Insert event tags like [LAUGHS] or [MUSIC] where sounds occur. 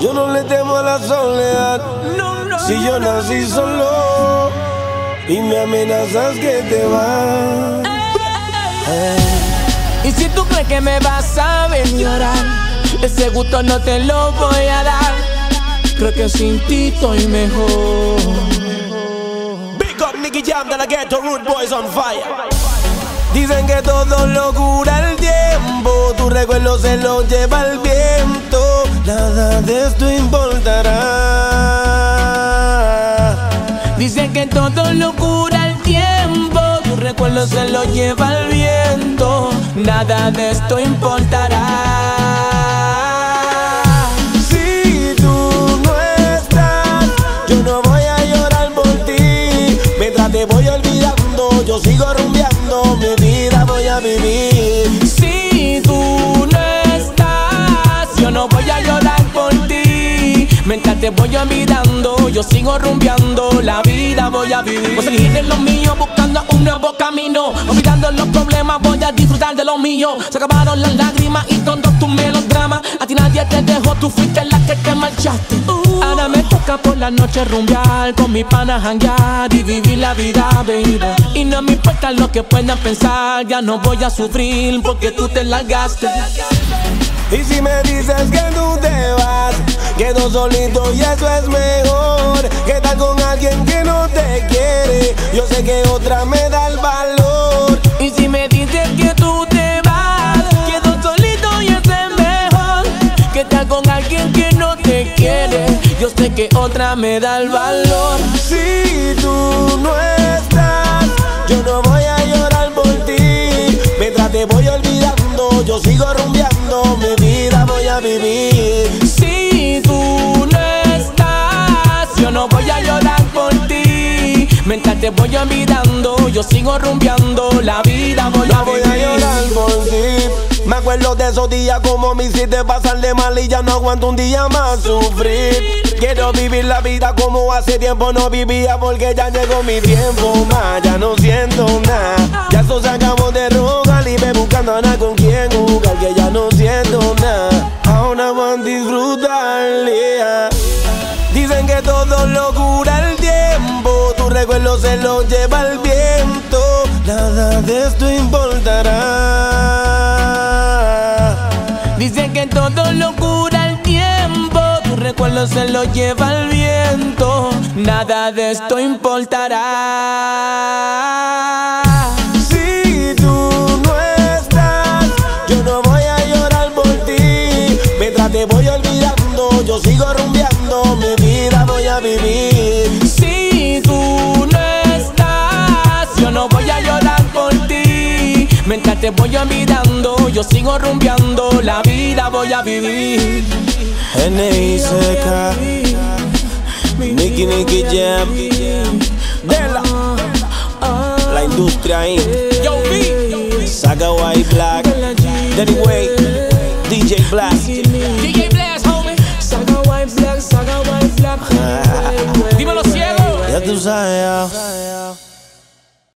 Yo no le temo a la soledad. si yo nací solo y me amenazas que te vas. Y si tú crees que me vas a venir llorar, ese gusto no te lo voy a dar. Creo que sin ti estoy mejor. Big up Nicky Jam de la Ghetto Root Boys on fire. Dicen que todo lo cura el recuerdo se lo lleva el viento, nada de esto importará. Dicen que todo lo cura el tiempo, tu recuerdo se lo lleva el viento, nada de esto importará. Si te voy olvidando, yo sigo rumbeando, mi vida voy a vivir. Mientras te voy olvidando, yo sigo rumbeando, la vida voy a vivir. Voy a seguir en lo mío, buscando un nuevo camino. Olvidando los problemas, voy a disfrutar de lo mío. Se acabaron las lágrimas y todos tus melodramas. A ti nadie te dejó, tú fuiste la que te marchaste. Ahora me toca por la noche rumbear, con mi pana janguear y vivir la vida, baby. Y no me importa lo que puedan pensar, ya no voy a sufrir porque tú te largaste. Y si me quedo solito y eso es mejor que estar con alguien que no te quiere. Yo sé que otra me da el valor. Y si me dices que tú te vas, quedo solito y eso es mejor que estar con alguien que no te quiere. Yo sé que otra me da el valor. Si tú no estás, yo no voy a llorar por ti. Mientras te voy olvidando, yo sigo rumbeando, mi vida voy a vivir. No voy a llorar por ti. Mientras te voy olvidando, yo sigo rumbeando, la vida voy a No voy a vivir. llorar por ti. Me acuerdo de esos días como me hiciste pasar de mal y ya no aguanto un día más sufrir. Quiero vivir la vida como hace tiempo no vivía porque ya llegó mi tiempo más. Ya no siento nada. Ya eso se acabó de rogar y ve buscando a nada con quien jugar que ya no siento nada. Ahora van a disfrutar. Todo lo cura el tiempo, tu recuerdo se lo lleva el viento, nada de esto importará. Dicen que todo lo cura el tiempo, tu recuerdo se lo lleva el viento, nada de esto importará. Mientras te voy olvidando, yo sigo rumbeando, la vida voy a vivir. N.I.C.K. Nicky Nicky Jam, Dela, la industria Inc. Yo, B, Saga White Black, Danny Way, DJ Blast. DJ Blast, homie. Saga White Black, Saga White Black. [LAUGHS] Dímelo ciego. Ya tú sabes.